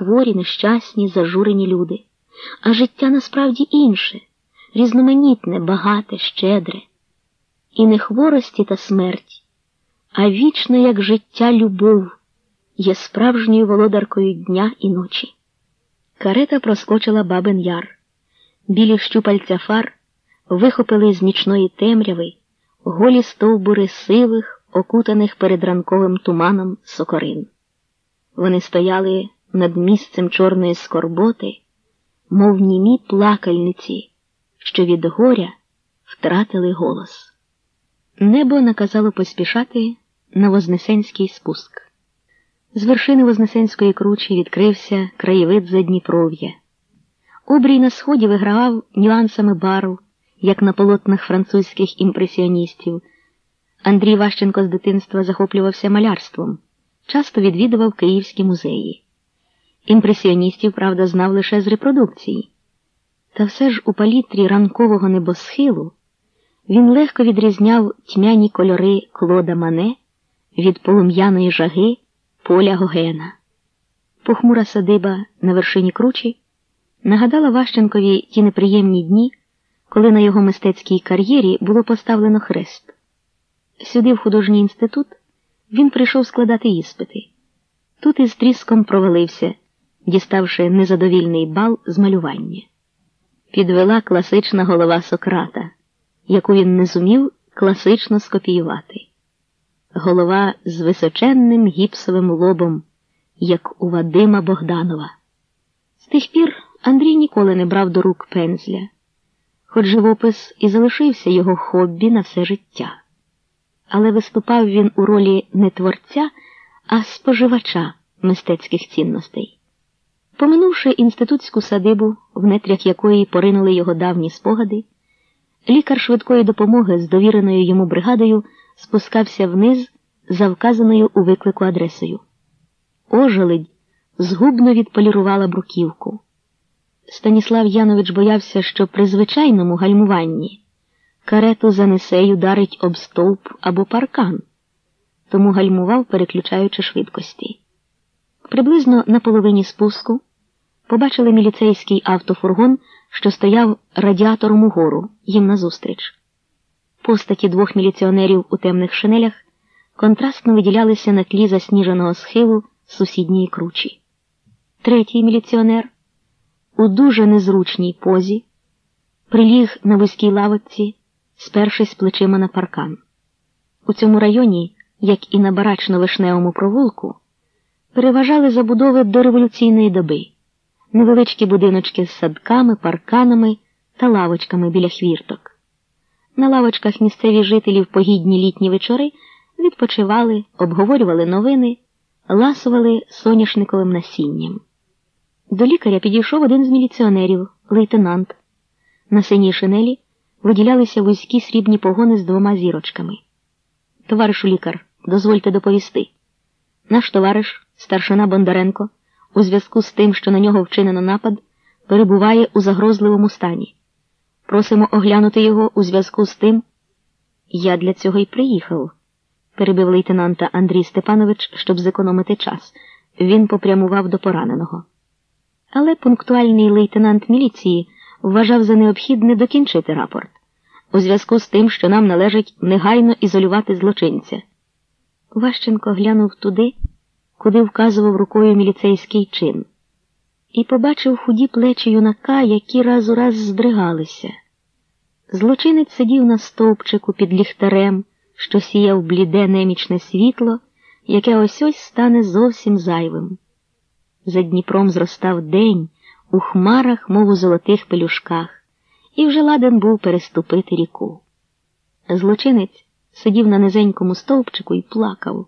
хворі, нещасні, зажурені люди, а життя насправді інше, різноманітне, багате, щедре. І не хворості та смерть, а вічна, як життя, любов є справжньою володаркою дня і ночі. Карета проскочила бабин яр. Білі щупальця фар вихопили з нічної темряви голі стовбури сивих, окутаних перед ранковим туманом сокорин. Вони стояли над місцем чорної скорботи, мов німі плакальниці, що від горя втратили голос. Небо наказало поспішати на Вознесенський спуск. З вершини Вознесенської кручі відкрився краєвид Задніпров'я. Обрій на сході вигравав нюансами барв, як на полотнах французьких імпресіоністів. Андрій Ващенко з дитинства захоплювався малярством, часто відвідував київські музеї. Імпресіоністів, правда, знав лише з репродукції. Та все ж у палітрі ранкового небосхилу він легко відрізняв тьмяні кольори Клода Мане від полум'яної жаги поля Гогена. Похмура садиба на вершині кручі нагадала Ващенкові ті неприємні дні, коли на його мистецькій кар'єрі було поставлено хрест. Сюди, в художній інститут, він прийшов складати іспити. Тут із тріском провалився, діставши незадовільний бал з малювання. Підвела класична голова Сократа, яку він не зумів класично скопіювати. Голова з височенним гіпсовим лобом, як у Вадима Богданова. З тих пір Андрій ніколи не брав до рук пензля, хоч живопис і залишився його хобі на все життя. Але виступав він у ролі не творця, а споживача мистецьких цінностей. Поминувши інститутську садибу, в нетрях якої поринули його давні спогади, лікар швидкої допомоги з довіреною йому бригадою спускався вниз за вказаною у виклику адресою. Ожеледь згубно відполірувала бруківку. Станіслав Янович боявся, що при звичайному гальмуванні карету занесе й ударить об стовп або паркан, тому гальмував, переключаючи швидкості. Приблизно на половині спуску побачили міліцейський автофургон, що стояв радіатором угору, їм назустріч. Постаті двох міліціонерів у темних шинелях контрастно виділялися на тлі засніженого схилу сусідньої кручі. Третій міліціонер у дуже незручній позі приліг на вузькій лавочці, спершись плечима на паркан. У цьому районі, як і на барачно-вишневому провулку, переважали забудови до революційної доби, невеличкі будиночки з садками, парканами та лавочками біля хвірток. На лавочках місцеві жителі в погідні літні вечори відпочивали, обговорювали новини, ласували соняшниковим насінням. До лікаря підійшов один з міліціонерів, лейтенант. На синій шинелі виділялися вузькі срібні погони з двома зірочками. Товаришу лікар, дозвольте доповісти. Наш товариш, старшина Бондаренко, у зв'язку з тим, що на нього вчинено напад, перебуває у загрозливому стані. Просимо оглянути його у зв'язку з тим. Я для цього й приїхав, перебив лейтенанта Андрій Степанович, щоб зекономити час. Він попрямував до пораненого. Але пунктуальний лейтенант міліції вважав за необхідне докінчити рапорт у зв'язку з тим, що нам належить негайно ізолювати злочинця. Ващенко глянув туди, куди вказував рукою міліцейський чин і побачив худі плечі юнака, які раз у раз здригалися. Злочинець сидів на стовпчику під ліхтарем, що сіяв бліде немічне світло, яке ось ось стане зовсім зайвим. За Дніпром зростав день у хмарах, мов у золотих пелюшках, і вже ладен був переступити ріку. Злочинець сидів на низенькому стовпчику і плакав.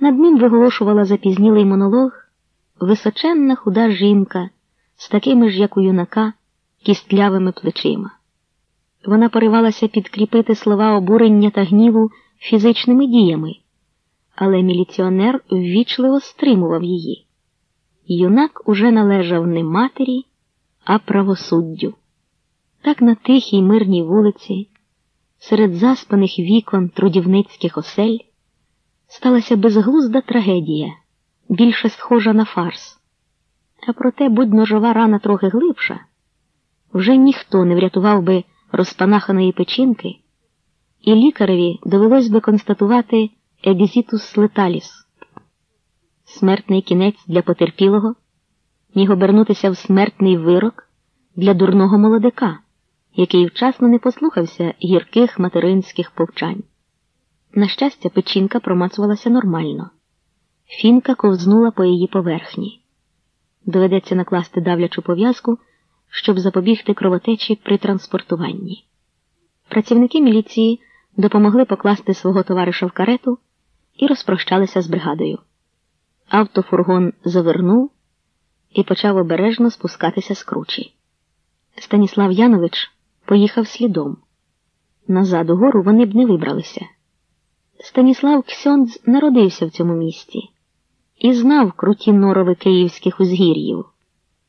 Над ним виголошувала запізнілий монолог височенна худа жінка з такими ж, як у юнака, кістлявими плечима. Вона поривалася підкріпити слова обурення та гніву фізичними діями, але міліціонер ввічливо стримував її. Юнак уже належав не матері, а правосуддю. Так на тихій мирній вулиці, серед заспаних вікон трудівницьких осель, сталася безглузда трагедія більше схожа на фарс. А проте, будь ножова рана трохи глибша, вже ніхто не врятував би розпанаханої печінки, і лікареві довелось би констатувати екзітус леталіс. Смертний кінець для потерпілого міг обернутися в смертний вирок для дурного молодика, який вчасно не послухався гірких материнських повчань. На щастя, печінка промацувалася нормально. Фінка ковзнула по її поверхні. Доведеться накласти давлячу пов'язку, щоб запобігти кровотечі при транспортуванні. Працівники міліції допомогли покласти свого товариша в карету і розпрощалися з бригадою. Автофургон завернув і почав обережно спускатися з кручі. Станіслав Янович поїхав слідом. Назад угору вони б не вибралися. Станіслав Ксьондз народився в цьому місті і знав круті норови київських узгір'їв.